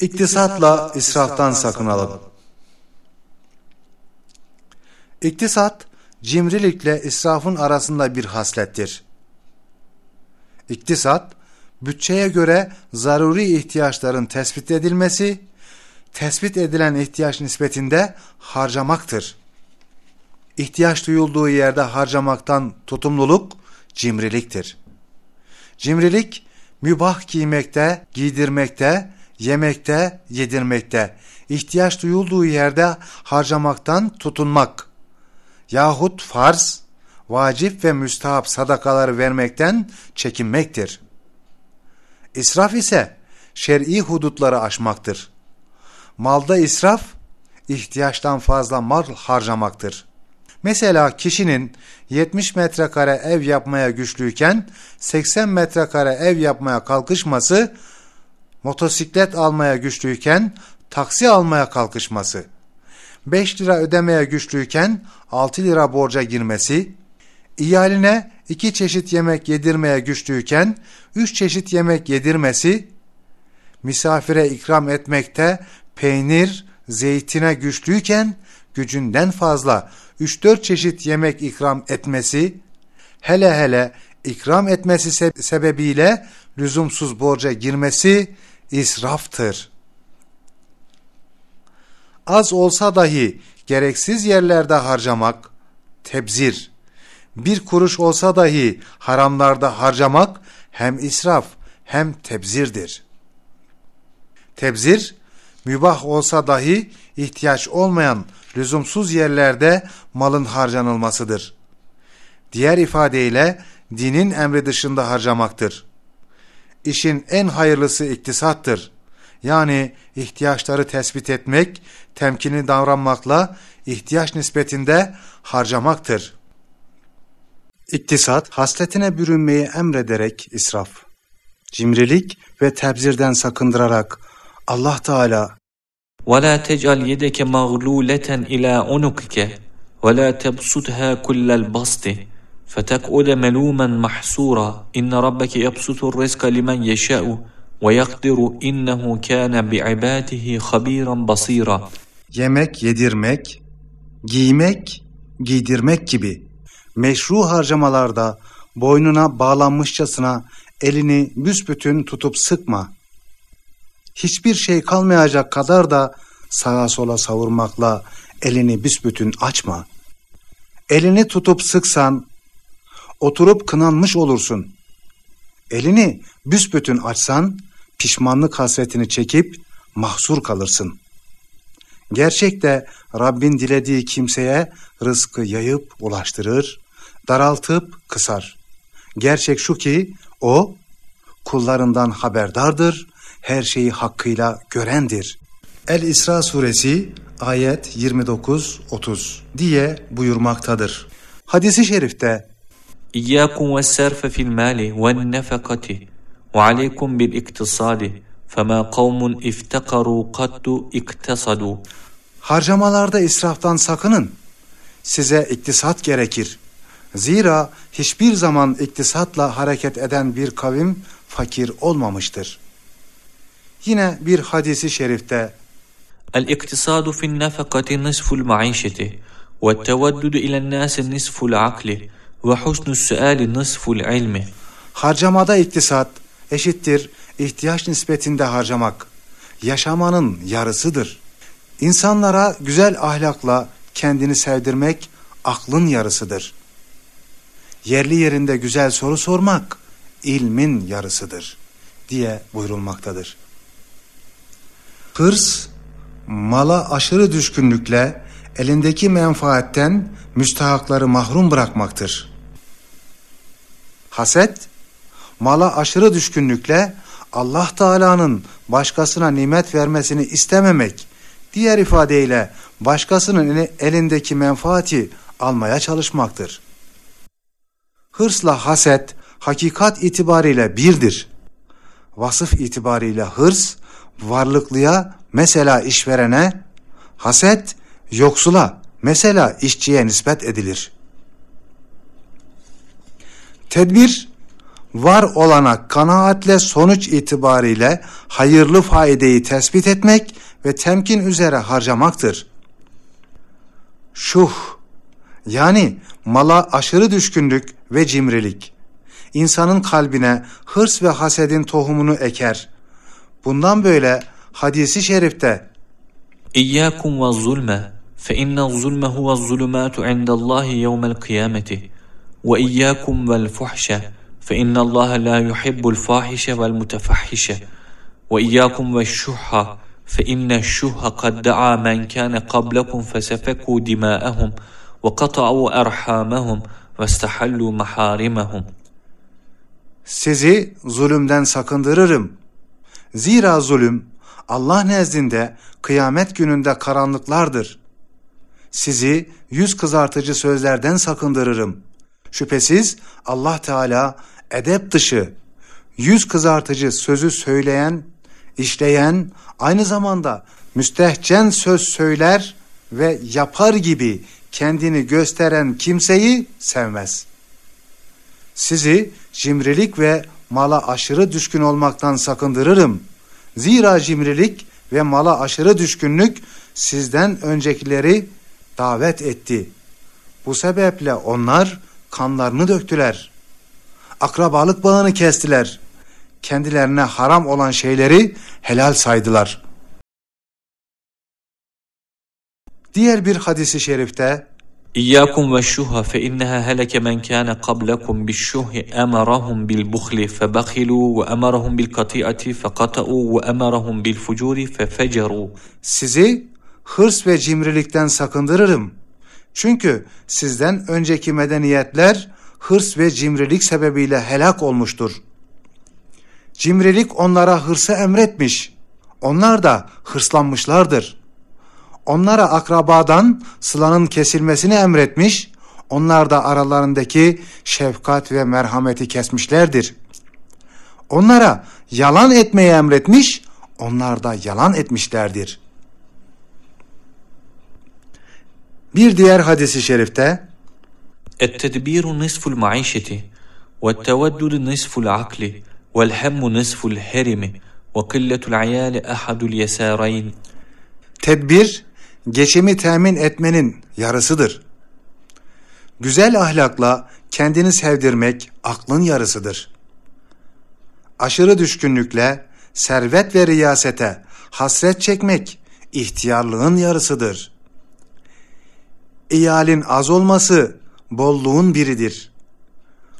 İktisatla israftan sakınalım. İktisat, cimrilikle israfın arasında bir haslettir. İktisat, bütçeye göre zaruri ihtiyaçların tespit edilmesi, tespit edilen ihtiyaç nispetinde harcamaktır. İhtiyaç duyulduğu yerde harcamaktan tutumluluk cimriliktir. Cimrilik, mübah giymekte, giydirmekte, yemekte, yedirmekte, ihtiyaç duyulduğu yerde harcamaktan tutunmak yahut farz, vacip ve müstahap sadakaları vermekten çekinmektir. İsraf ise şer'i hudutları aşmaktır. Malda israf, ihtiyaçtan fazla mal harcamaktır. Mesela kişinin 70 metrekare ev yapmaya güçlüyken 80 metrekare ev yapmaya kalkışması, motosiklet almaya güçlüyken taksi almaya kalkışması, 5 lira ödemeye güçlüyken 6 lira borca girmesi, iyaline 2 çeşit yemek yedirmeye güçlüyken 3 çeşit yemek yedirmesi, misafire ikram etmekte peynir, zeytine güçlüyken gücünden fazla 3-4 çeşit yemek ikram etmesi, hele hele ikram etmesi sebebiyle lüzumsuz borca girmesi israftır. Az olsa dahi gereksiz yerlerde harcamak tebzir. Bir kuruş olsa dahi haramlarda harcamak hem israf hem tebzirdir. Tebzir, mübah olsa dahi ihtiyaç olmayan lüzumsuz yerlerde malın harcanılmasıdır. Diğer ifadeyle dinin emri dışında harcamaktır İşin en hayırlısı iktisattır. Yani ihtiyaçları tespit etmek, temkinli davranmakla ihtiyaç nispetinde harcamaktır. İktisat, hasletine bürünmeyi emrederek israf, cimrilik ve tebzirden sakındırarak Allah Teala وَلَا تَجْعَلْ يَدَكَ مَغْلُولَةً إِلَى عُنُقِكَ وَلَا تَبْسُطْهَا كُلَّ الْبَسْطِ فَتَقْعُدَ مَلُومًا مَحْسُورًا إِنَّ رَبَّكَ يَبْسُطُ الرِّزْقَ لِمَنْ يَشَاءُ وَيَقْدِرُ إِنَّهُ كَانَ بِعِبَادِهِ خَبِيرًا بَصِيرًا Yemek, yedirmek, giymek, giydirmek gibi meşru harcamalarda boynuna bağlanmışçasına elini büsbütün tutup sıkma. Hiçbir şey kalmayacak kadar da sağa sola savurmakla elini büsbütün açma. Elini tutup sıksan, oturup kınanmış olursun. Elini büsbütün açsan, pişmanlık hasretini çekip mahsur kalırsın. Gerçekte Rabbin dilediği kimseye rızkı yayıp ulaştırır, daraltıp kısar. Gerçek şu ki o kullarından haberdardır, her şeyi hakkıyla görendir. El-İsra suresi ayet 29-30 diye buyurmaktadır. Hadisi şerifte İyyâkum ve serfe fil mâli ve nefekati ve aleykum bil iktisadi fema kavmun iftekaru kattu iktasadu. Harcamalarda israftan sakının. Size iktisat gerekir. Zira hiçbir zaman iktisatla hareket eden bir kavim fakir olmamıştır. Yine bir hadisi şerifte El-iktisadu fin nefekati nisful maişeti ve teveddüdü ilen nâsi nisful akli ve husnü suali nısful ilmi. Harcamada iktisat eşittir ihtiyaç nispetinde harcamak. Yaşamanın yarısıdır. İnsanlara güzel ahlakla kendini sevdirmek aklın yarısıdır. Yerli yerinde güzel soru sormak ilmin yarısıdır diye buyurulmaktadır. Hırs, mala aşırı düşkünlükle elindeki menfaatten müstahakları mahrum bırakmaktır. Haset, mala aşırı düşkünlükle Allah Teala'nın başkasına nimet vermesini istememek, diğer ifadeyle başkasının elindeki menfaati almaya çalışmaktır. Hırsla haset hakikat itibariyle birdir. Vasıf itibariyle hırs, varlıklıya mesela işverene, haset yoksula mesela işçiye nispet edilir. Tedbir, var olana kanaatle sonuç itibariyle hayırlı faideyi tespit etmek ve temkin üzere harcamaktır. Şuh yani mala aşırı düşkünlük ve cimrilik insanın kalbine hırs ve hasedin tohumunu eker. Bundan böyle hadisi şerifte İyyâkum ve zulme iyyâkum vel fuhşe fe inne Allah la yuhibbul fahişe vel mutefahhişe ve iyyâkum ve şuhha fe inne şuhha kad da'a men kâne qablakum fesefekû dimâ'ehum ve kata'u erhâmehum ve istahallû mahârimehum sizi zulümden sakındırırım. Zira zulüm Allah nezdinde kıyamet gününde karanlıklardır. Sizi yüz kızartıcı sözlerden sakındırırım. Şüphesiz Allah Teala edep dışı, yüz kızartıcı sözü söyleyen, işleyen, aynı zamanda müstehcen söz söyler ve yapar gibi kendini gösteren kimseyi sevmez. Sizi cimrilik ve mala aşırı düşkün olmaktan sakındırırım. Zira cimrilik ve mala aşırı düşkünlük sizden öncekileri davet etti. Bu sebeple onlar kanlarını döktüler. Akrabalık bağını kestiler. Kendilerine haram olan şeyleri helal saydılar. Diğer bir hadisi şerifte İyyakum ve şuha fe inneha heleke men kâne kablekum bişşuhi emerahum bil buhli fe bakhilu ve emerahum bil kati'ati fe kata'u ve emerahum bil fucuri fe feceru. Sizi hırs ve cimrilikten sakındırırım. Çünkü sizden önceki medeniyetler hırs ve cimrilik sebebiyle helak olmuştur. Cimrilik onlara hırsı emretmiş. Onlar da hırslanmışlardır onlara akrabadan sılanın kesilmesini emretmiş, onlar da aralarındaki şefkat ve merhameti kesmişlerdir. Onlara yalan etmeyi emretmiş, onlar da yalan etmişlerdir. Bir diğer hadisi şerifte التدبير نصف المعيشة والتودد نصف العقل والهم نصف الهرم وقلة العيال أحد اليسارين Tedbir geçimi temin etmenin yarısıdır. Güzel ahlakla kendini sevdirmek aklın yarısıdır. Aşırı düşkünlükle servet ve riyasete hasret çekmek ihtiyarlığın yarısıdır. iyalin az olması bolluğun biridir.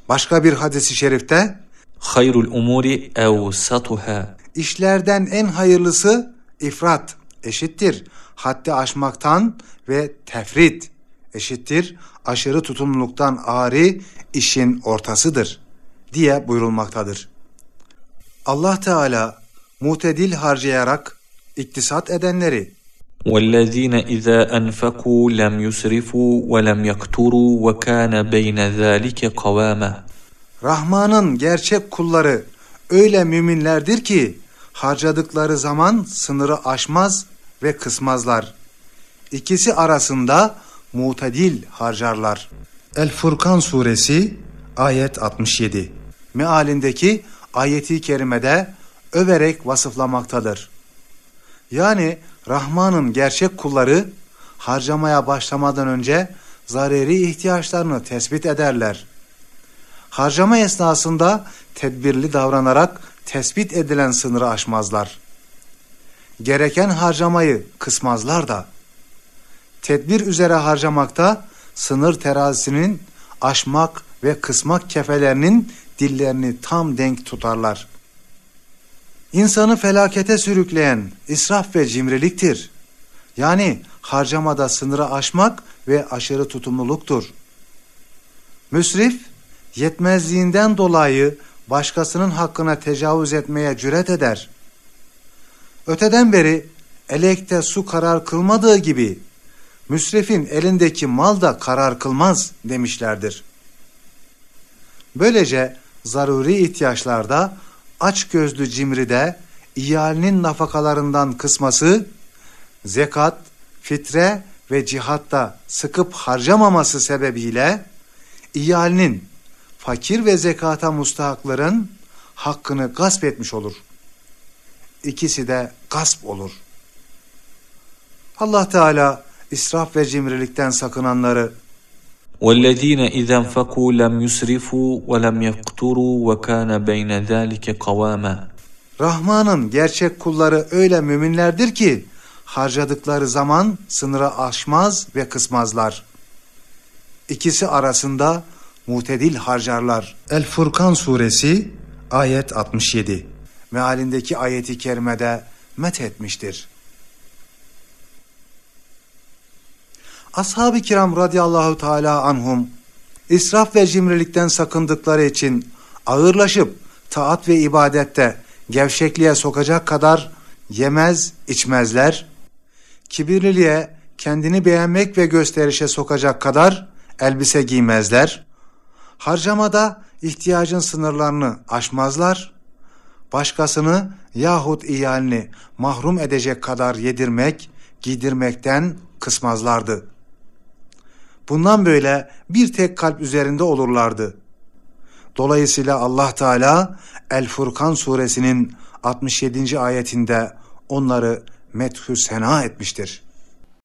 Başka bir hadisi şerifte Hayrul umuri evsatuha İşlerden en hayırlısı ifrat eşittir. Haddi aşmaktan ve tefrit eşittir. Aşırı tutumluluktan ari işin ortasıdır diye buyurulmaktadır. Allah Teala mutedil harcayarak iktisat edenleri والذين إذا أنفقوا لم يسرفوا ولم يقتروا وكان بين ذلك قواما Rahman'ın gerçek kulları öyle müminlerdir ki harcadıkları zaman sınırı aşmaz ve kısmazlar. İkisi arasında mutedil harcarlar. El Furkan suresi ayet 67 mealindeki ayeti kerimede överek vasıflamaktadır. Yani Rahman'ın gerçek kulları harcamaya başlamadan önce zareri ihtiyaçlarını tespit ederler. Harcama esnasında tedbirli davranarak tespit edilen sınırı aşmazlar gereken harcamayı kısmazlar da. Tedbir üzere harcamakta sınır terazisinin aşmak ve kısmak kefelerinin dillerini tam denk tutarlar. İnsanı felakete sürükleyen israf ve cimriliktir. Yani harcamada sınırı aşmak ve aşırı tutumluluktur. Müsrif, yetmezliğinden dolayı başkasının hakkına tecavüz etmeye cüret eder. Öteden beri elekte su karar kılmadığı gibi müsrifin elindeki mal da karar kılmaz demişlerdir. Böylece zaruri ihtiyaçlarda aç gözlü cimride iyalinin nafakalarından kısması, zekat, fitre ve cihatta sıkıp harcamaması sebebiyle iyalinin fakir ve zekata mustahakların hakkını gasp etmiş olur. İkisi de gasp olur. Allah Teala israf ve cimrilikten sakınanları والذين إذا انفقوا لم يسرفوا ولم يقتروا وكان بين ذلك قواما Rahman'ın gerçek kulları öyle müminlerdir ki harcadıkları zaman sınırı aşmaz ve kısmazlar. İkisi arasında mutedil harcarlar. El Furkan suresi ayet 67 mealindeki ayeti kerimede met etmiştir. Ashab-ı kiram radıyallahu teala anhum israf ve cimrilikten sakındıkları için ağırlaşıp taat ve ibadette gevşekliğe sokacak kadar yemez içmezler. Kibirliliğe kendini beğenmek ve gösterişe sokacak kadar elbise giymezler. Harcamada ihtiyacın sınırlarını aşmazlar. Başkasını yahut iyalini mahrum edecek kadar yedirmek, giydirmekten kısmazlardı. Bundan böyle bir tek kalp üzerinde olurlardı. Dolayısıyla Allah Teala El Furkan suresinin 67. ayetinde onları methü sena etmiştir.